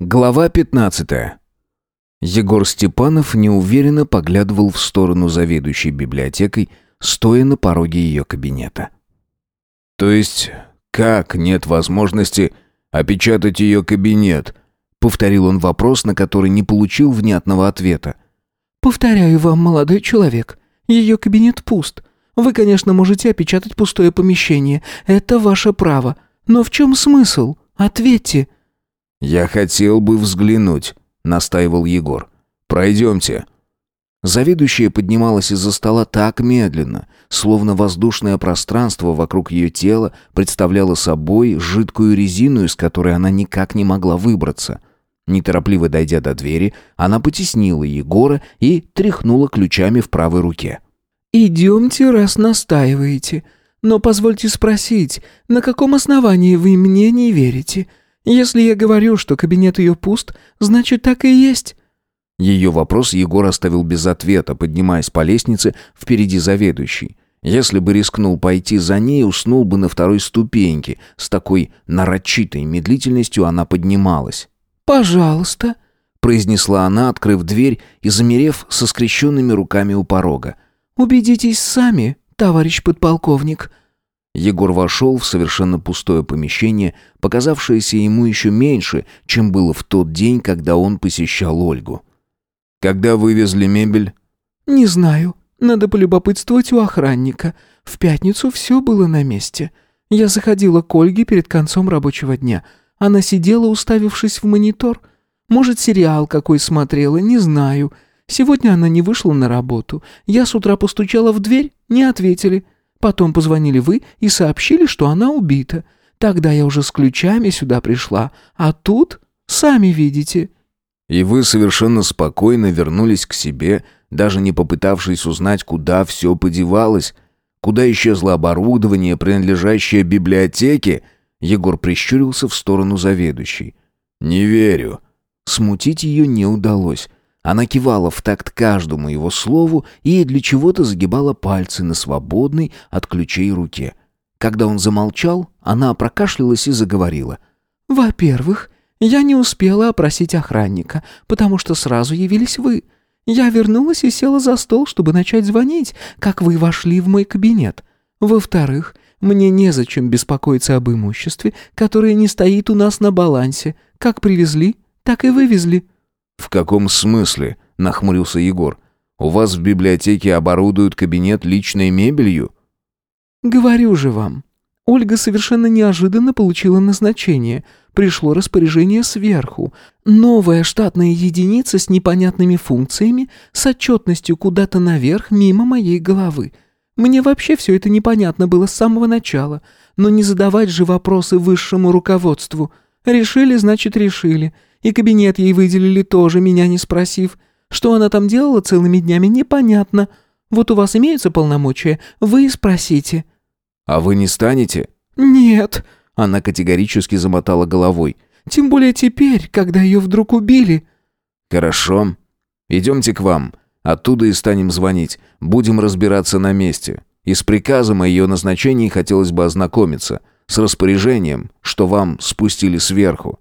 Глава 15. Егор Степанов неуверенно поглядывал в сторону заведующей библиотекой, стоя на пороге ее кабинета. «То есть, как нет возможности опечатать ее кабинет?» — повторил он вопрос, на который не получил внятного ответа. «Повторяю вам, молодой человек, ее кабинет пуст. Вы, конечно, можете опечатать пустое помещение, это ваше право. Но в чем смысл? Ответьте». «Я хотел бы взглянуть», — настаивал Егор. «Пройдемте». Заведующая поднималась из-за стола так медленно, словно воздушное пространство вокруг ее тела представляло собой жидкую резину, из которой она никак не могла выбраться. Неторопливо дойдя до двери, она потеснила Егора и тряхнула ключами в правой руке. «Идемте, раз настаиваете. Но позвольте спросить, на каком основании вы мне не верите? Если я говорю, что кабинет ее пуст, значит, так и есть». Ее вопрос Егор оставил без ответа, поднимаясь по лестнице впереди заведующей. Если бы рискнул пойти за ней, уснул бы на второй ступеньке. С такой нарочитой медлительностью она поднималась. «Пожалуйста», — произнесла она, открыв дверь и замерев со скрещенными руками у порога. «Убедитесь сами, товарищ подполковник». Егор вошел в совершенно пустое помещение, показавшееся ему еще меньше, чем было в тот день, когда он посещал Ольгу. «Когда вывезли мебель?» «Не знаю. Надо полюбопытствовать у охранника. В пятницу все было на месте. Я заходила к Ольге перед концом рабочего дня. Она сидела, уставившись в монитор. Может, сериал какой смотрела, не знаю. Сегодня она не вышла на работу. Я с утра постучала в дверь, не ответили. Потом позвонили вы и сообщили, что она убита. Тогда я уже с ключами сюда пришла. А тут, сами видите». «И вы совершенно спокойно вернулись к себе, даже не попытавшись узнать, куда все подевалось? Куда исчезло оборудование, принадлежащее библиотеке?» Егор прищурился в сторону заведующей. «Не верю». Смутить ее не удалось. Она кивала в такт каждому его слову и для чего-то загибала пальцы на свободной от ключей руке. Когда он замолчал, она прокашлялась и заговорила. «Во-первых, я не успела опросить охранника, потому что сразу явились вы. Я вернулась и села за стол, чтобы начать звонить, как вы вошли в мой кабинет. Во-вторых, мне незачем беспокоиться об имуществе, которое не стоит у нас на балансе. Как привезли, так и вывезли». «В каком смысле?» — нахмурился Егор. «У вас в библиотеке оборудуют кабинет личной мебелью?» «Говорю же вам. Ольга совершенно неожиданно получила назначение. Пришло распоряжение сверху. Новая штатная единица с непонятными функциями, с отчетностью куда-то наверх, мимо моей головы. Мне вообще все это непонятно было с самого начала. Но не задавать же вопросы высшему руководству. Решили, значит, решили. И кабинет ей выделили тоже, меня не спросив. Что она там делала целыми днями, непонятно. Вот у вас имеются полномочия, вы и спросите». «А вы не станете?» «Нет», — она категорически замотала головой. «Тем более теперь, когда ее вдруг убили». «Хорошо. Идемте к вам. Оттуда и станем звонить. Будем разбираться на месте. И с приказом о ее назначении хотелось бы ознакомиться. С распоряжением, что вам спустили сверху.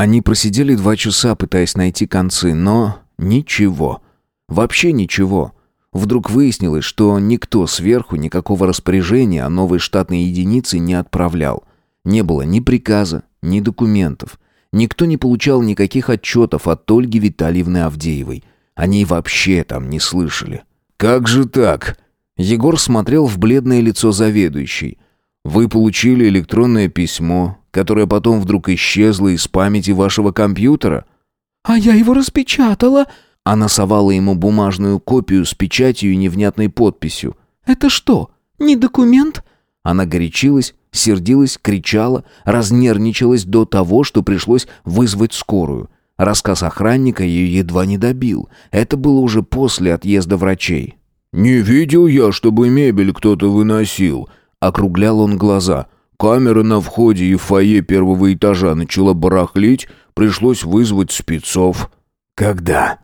Они просидели два часа, пытаясь найти концы, но ничего. Вообще ничего. Вдруг выяснилось, что никто сверху никакого распоряжения о новой штатной единице не отправлял. Не было ни приказа, ни документов. Никто не получал никаких отчетов от Ольги Витальевны Авдеевой. Они вообще там не слышали. «Как же так?» Егор смотрел в бледное лицо заведующей. «Вы получили электронное письмо, которая потом вдруг исчезла из памяти вашего компьютера?» «А я его распечатала!» Она совала ему бумажную копию с печатью и невнятной подписью. «Это что, не документ?» Она горячилась, сердилась, кричала, разнервничалась до того, что пришлось вызвать скорую. Рассказ охранника ее едва не добил. Это было уже после отъезда врачей. «Не видел я, чтобы мебель кто-то выносил», — округлял он глаза. Камера на входе и фойе первого этажа начала барахлить, пришлось вызвать спецов. «Когда?»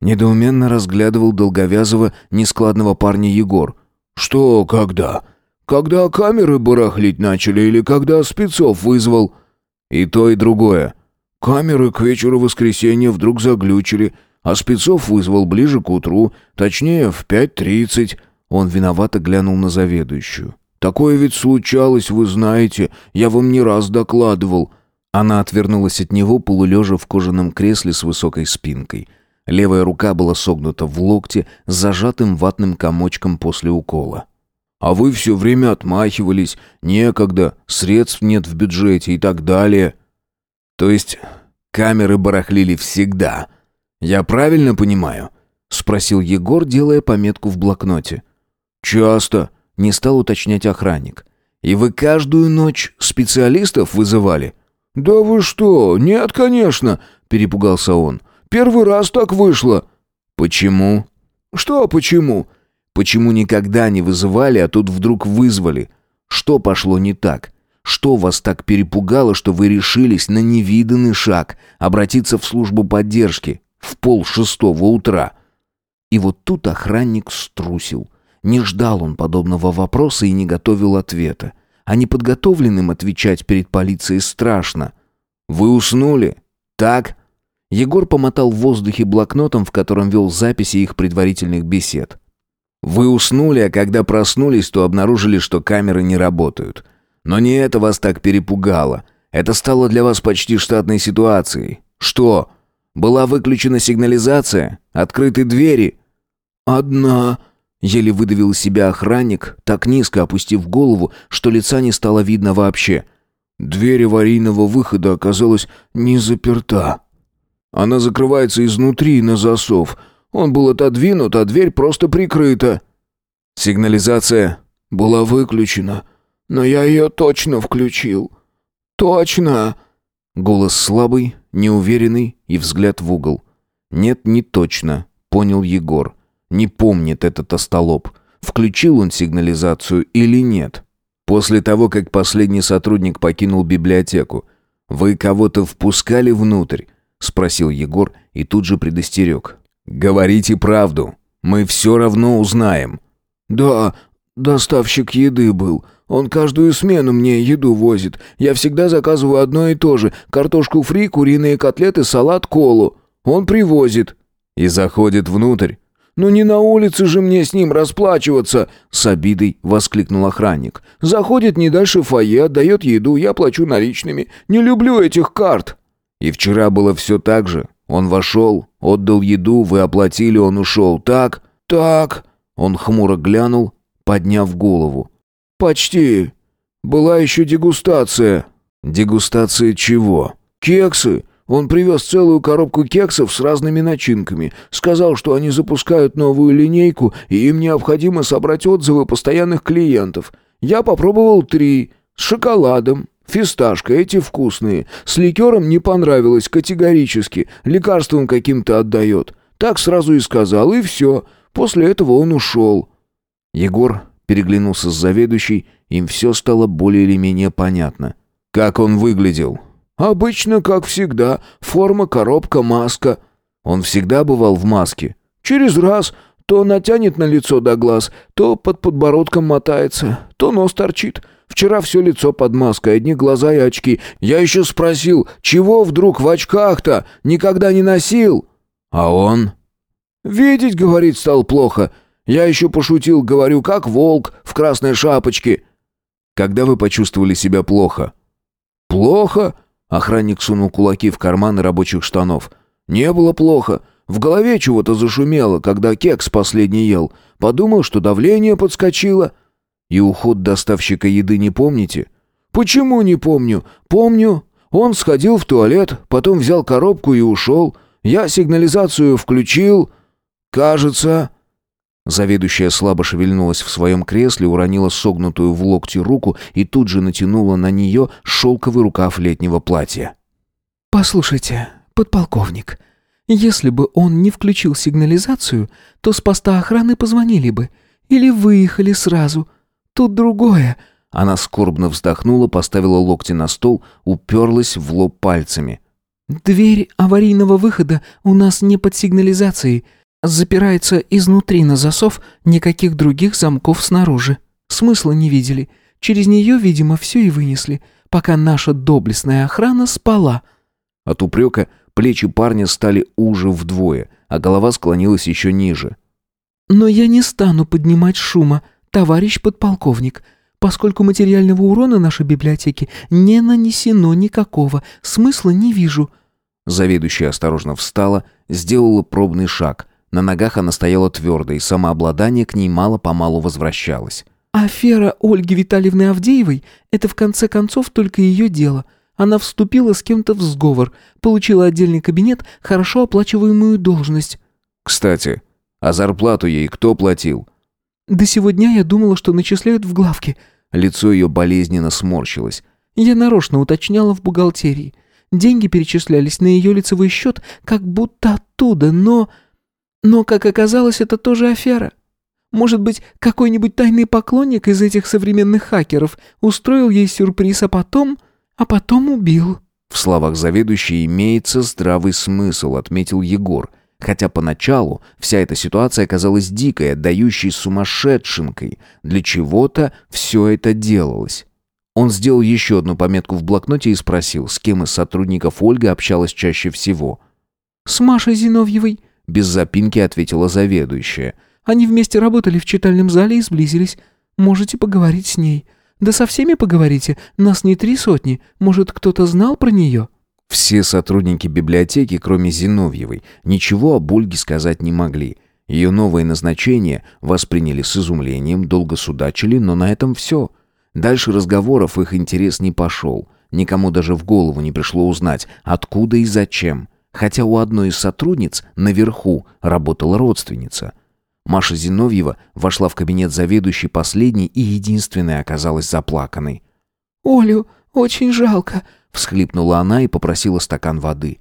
Недоуменно разглядывал долговязого, нескладного парня Егор. «Что когда? Когда камеры барахлить начали или когда спецов вызвал?» «И то, и другое. Камеры к вечеру воскресенья вдруг заглючили, а спецов вызвал ближе к утру, точнее, в 5.30. Он виновато глянул на заведующую. «Такое ведь случалось, вы знаете, я вам не раз докладывал». Она отвернулась от него, полулежа в кожаном кресле с высокой спинкой. Левая рука была согнута в локте с зажатым ватным комочком после укола. «А вы все время отмахивались, некогда, средств нет в бюджете и так далее». «То есть камеры барахлили всегда?» «Я правильно понимаю?» — спросил Егор, делая пометку в блокноте. «Часто», — не стал уточнять охранник. «И вы каждую ночь специалистов вызывали?» «Да вы что? Нет, конечно», — перепугался он. «Первый раз так вышло». «Почему?» «Что почему?» «Почему никогда не вызывали, а тут вдруг вызвали? Что пошло не так? Что вас так перепугало, что вы решились на невиданный шаг — обратиться в службу поддержки в пол шестого утра?» И вот тут охранник струсил. Не ждал он подобного вопроса и не готовил ответа. А неподготовленным отвечать перед полицией страшно. «Вы уснули? Так?» Егор помотал в воздухе блокнотом, в котором вел записи их предварительных бесед. «Вы уснули, а когда проснулись, то обнаружили, что камеры не работают. Но не это вас так перепугало. Это стало для вас почти штатной ситуацией. Что? Была выключена сигнализация? Открыты двери?» «Одна», — еле выдавил из себя охранник, так низко опустив голову, что лица не стало видно вообще. «Дверь аварийного выхода оказалась не заперта. Она закрывается изнутри на засов. Он был отодвинут, а дверь просто прикрыта». «Сигнализация?» «Была выключена». Но я ее точно включил. Точно!» Голос слабый, неуверенный и взгляд в угол. «Нет, не точно», — понял Егор. «Не помнит этот остолоп. Включил он сигнализацию или нет?» «После того, как последний сотрудник покинул библиотеку, вы кого-то впускали внутрь?» — спросил Егор и тут же предостерег. «Говорите правду. Мы все равно узнаем». «Да, доставщик еды был. Он каждую смену мне еду возит. Я всегда заказываю одно и то же. Картошку фри, куриные котлеты, салат, колу. Он привозит». «И заходит внутрь?» «Ну не на улице же мне с ним расплачиваться!» С обидой воскликнул охранник. «Заходит не дальше фойе, отдает еду, я плачу наличными. Не люблю этих карт!» «И вчера было все так же. Он вошел, отдал еду, вы оплатили, он ушел. Так?» «Так!» Он хмуро глянул, подняв голову. «Почти. Была еще дегустация». «Дегустация чего?» «Кексы. Он привез целую коробку кексов с разными начинками. Сказал, что они запускают новую линейку, и им необходимо собрать отзывы постоянных клиентов. Я попробовал три. С шоколадом, Фисташка, эти вкусные. С ликером не понравилось категорически. Лекарством каким-то отдает. Так сразу и сказал, и все. После этого он ушел». Егор переглянулся с заведующей, им все стало более или менее понятно. «Как он выглядел?» «Обычно, как всегда. Форма, коробка, маска». «Он всегда бывал в маске?» «Через раз. То натянет на лицо до глаз, то под подбородком мотается, то нос торчит. Вчера все лицо под маской, одни глаза и очки. Я еще спросил, чего вдруг в очках-то? Никогда не носил?» «А он?» «Видеть, — говорит, — стал плохо. Я еще пошутил, говорю, как волк в красной шапочке. Когда вы почувствовали себя плохо? Плохо? Охранник сунул кулаки в карманы рабочих штанов. Не было плохо. В голове чего-то зашумело, когда кекс последний ел. Подумал, что давление подскочило. И уход доставщика еды не помните? Почему не помню? Помню. Он сходил в туалет, потом взял коробку и ушел. Я сигнализацию включил. Кажется... Заведующая слабо шевельнулась в своем кресле, уронила согнутую в локте руку и тут же натянула на нее шелковый рукав летнего платья. «Послушайте, подполковник, если бы он не включил сигнализацию, то с поста охраны позвонили бы. Или выехали сразу. Тут другое». Она скорбно вздохнула, поставила локти на стол, уперлась в лоб пальцами. «Дверь аварийного выхода у нас не под сигнализацией. Запирается изнутри на засов, никаких других замков снаружи. Смысла не видели. Через нее, видимо, все и вынесли, пока наша доблестная охрана спала. От упрека плечи парня стали уже вдвое, а голова склонилась еще ниже. «Но я не стану поднимать шума, товарищ подполковник. Поскольку материального урона нашей библиотеке не нанесено никакого, смысла не вижу». Заведующая осторожно встала, сделала пробный шаг. На ногах она стояла твердо, и самообладание к ней мало-помалу возвращалось. «Афера Ольги Витальевны Авдеевой — это в конце концов только ее дело. Она вступила с кем-то в сговор, получила отдельный кабинет, хорошо оплачиваемую должность». «Кстати, а зарплату ей кто платил?» До сегодня я думала, что начисляют в главке». Лицо ее болезненно сморщилось. Я нарочно уточняла в бухгалтерии. Деньги перечислялись на ее лицевой счет, как будто оттуда, но... Но, как оказалось, это тоже афера. Может быть, какой-нибудь тайный поклонник из этих современных хакеров устроил ей сюрприз, а потом... а потом убил. В словах заведующей имеется здравый смысл, отметил Егор. Хотя поначалу вся эта ситуация казалась дикой, отдающей сумасшедшенкой. Для чего-то все это делалось. Он сделал еще одну пометку в блокноте и спросил, с кем из сотрудников Ольга общалась чаще всего. «С Машей Зиновьевой», — без запинки ответила заведующая. «Они вместе работали в читальном зале и сблизились. Можете поговорить с ней. Да со всеми поговорите, нас не три сотни. Может, кто-то знал про нее?» Все сотрудники библиотеки, кроме Зиновьевой, ничего об Ольге сказать не могли. Ее новое назначение восприняли с изумлением, долго судачили, но на этом все. Дальше разговоров их интерес не пошел. Никому даже в голову не пришло узнать, откуда и зачем. Хотя у одной из сотрудниц наверху работала родственница. Маша Зиновьева вошла в кабинет заведующей последней и единственной оказалась заплаканной. «Олю очень жалко», всхлипнула она и попросила стакан воды.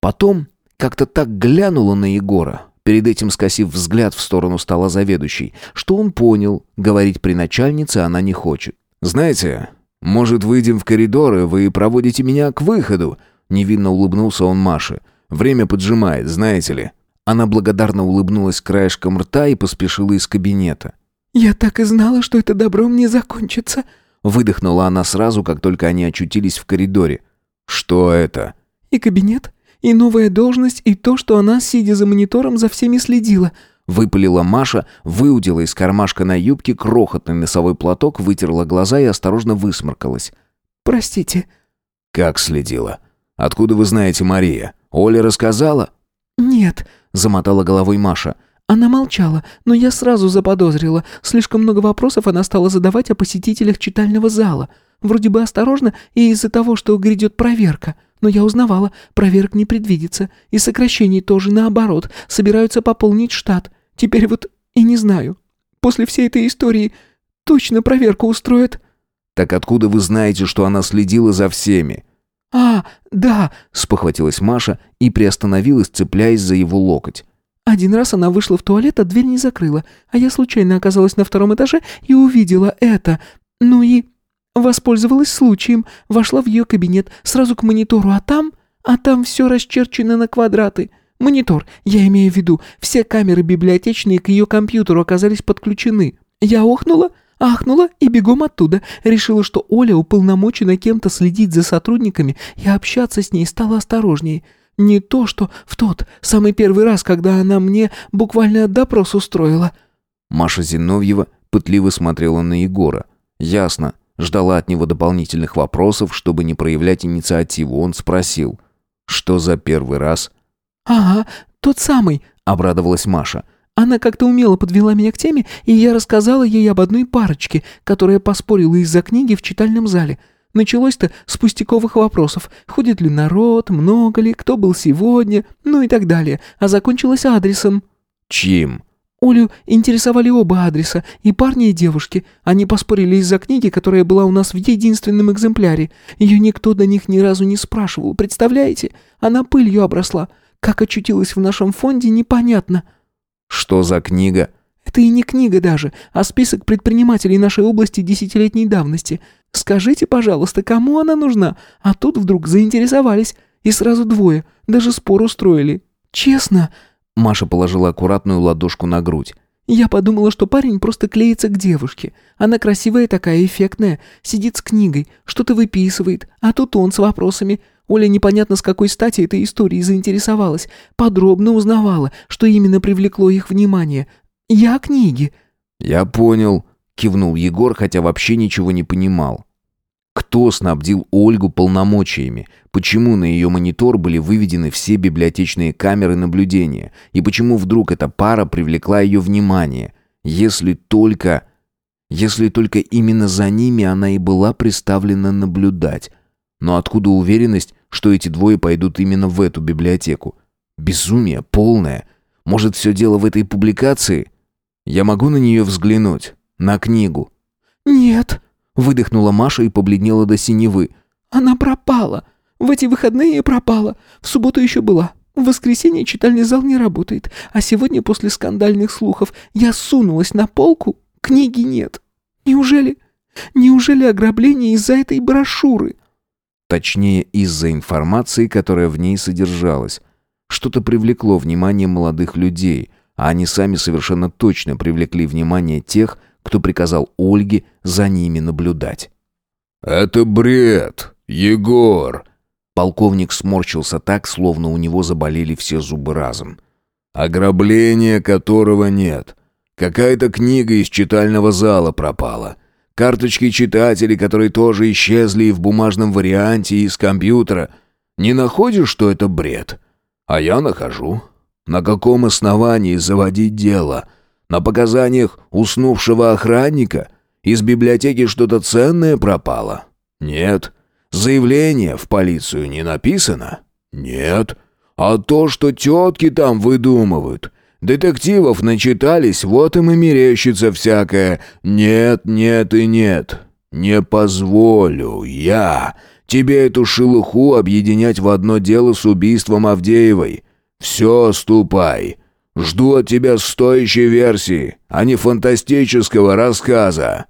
Потом как-то так глянула на Егора, перед этим скосив взгляд в сторону стола заведующей, что он понял, говорить при начальнице она не хочет. «Знаете, может, выйдем в коридор, и вы проводите меня к выходу?» Невинно улыбнулся он Маше. «Время поджимает, знаете ли». Она благодарно улыбнулась краешком рта и поспешила из кабинета. «Я так и знала, что это добром не закончится», Выдохнула она сразу, как только они очутились в коридоре. «Что это?» «И кабинет, и новая должность, и то, что она, сидя за монитором, за всеми следила». Выпалила Маша, выудила из кармашка на юбке крохотный носовой платок, вытерла глаза и осторожно высморкалась. «Простите». «Как следила? Откуда вы знаете Мария? Оля рассказала?» «Нет», — замотала головой Маша. Она молчала, но я сразу заподозрила. Слишком много вопросов она стала задавать о посетителях читального зала. Вроде бы осторожно и из-за того, что грядет проверка. Но я узнавала, проверок не предвидится. И сокращений тоже наоборот. Собираются пополнить штат. Теперь вот и не знаю. После всей этой истории точно проверку устроят. Так откуда вы знаете, что она следила за всеми? А, да, спохватилась Маша и приостановилась, цепляясь за его локоть. Один раз она вышла в туалет, а дверь не закрыла, а я случайно оказалась на втором этаже и увидела это. Ну и воспользовалась случаем, вошла в ее кабинет, сразу к монитору, а там... А там все расчерчено на квадраты. Монитор, я имею в виду, все камеры библиотечные к ее компьютеру оказались подключены. Я охнула, ахнула и бегом оттуда. Решила, что Оля уполномочена кем-то следить за сотрудниками и общаться с ней стала осторожнее. Не то, что в тот, самый первый раз, когда она мне буквально допрос устроила». Маша Зиновьева пытливо смотрела на Егора. Ясно, ждала от него дополнительных вопросов, чтобы не проявлять инициативу. Он спросил, что за первый раз? «Ага, тот самый», — обрадовалась Маша. «Она как-то умело подвела меня к теме, и я рассказала ей об одной парочке, которая поспорила из-за книги в читальном зале. Началось-то с пустяковых вопросов. Ходит ли народ, много ли, кто был сегодня, ну и так далее. А закончилось адресом. Чьим? Олю интересовали оба адреса, и парни, и девушки. Они поспорили из-за книги, которая была у нас в единственном экземпляре. Ее никто до них ни разу не спрашивал, представляете? Она пылью обросла. Как очутилась в нашем фонде, непонятно. Что за книга? Это и не книга даже, а список предпринимателей нашей области десятилетней давности. Скажите, пожалуйста, кому она нужна? А тут вдруг заинтересовались. И сразу двое. Даже спор устроили. Честно...» Маша положила аккуратную ладошку на грудь. «Я подумала, что парень просто клеится к девушке. Она красивая такая, эффектная. Сидит с книгой, что-то выписывает. А тут он с вопросами. Оля непонятно с какой стати этой историей заинтересовалась, подробно узнавала, что именно привлекло их внимание. Я книги». «Я понял», — кивнул Егор, хотя вообще ничего не понимал. Кто снабдил Ольгу полномочиями? Почему на ее монитор были выведены все библиотечные камеры наблюдения? И почему вдруг эта пара привлекла ее внимание? Если только... Если только именно за ними она и была приставлена наблюдать. Но откуда уверенность, что эти двое пойдут именно в эту библиотеку? Безумие полное. Может, все дело в этой публикации? Я могу на нее взглянуть? На книгу? «Нет», Выдохнула Маша и побледнела до синевы. «Она пропала. В эти выходные пропала. В субботу еще была. В воскресенье читальный зал не работает. А сегодня после скандальных слухов я сунулась на полку, книги нет. Неужели... Неужели ограбление из-за этой брошюры?» Точнее, из-за информации, которая в ней содержалась. Что-то привлекло внимание молодых людей, а они сами совершенно точно привлекли внимание тех, кто приказал Ольге за ними наблюдать. «Это бред, Егор!» Полковник сморщился так, словно у него заболели все зубы разом. «Ограбления которого нет. Какая-то книга из читального зала пропала. Карточки читателей, которые тоже исчезли и в бумажном варианте, и из компьютера. Не находишь, что это бред? А я нахожу. На каком основании заводить дело?» На показаниях уснувшего охранника из библиотеки что-то ценное пропало? Нет. Заявление в полицию не написано? Нет. А то, что тетки там выдумывают. Детективов начитались, вот им и мерещится всякое. Нет, нет и нет. Не позволю я тебе эту шелуху объединять в одно дело с убийством Авдеевой. Все, ступай. Жду от тебя стоящей версии, а не фантастического рассказа».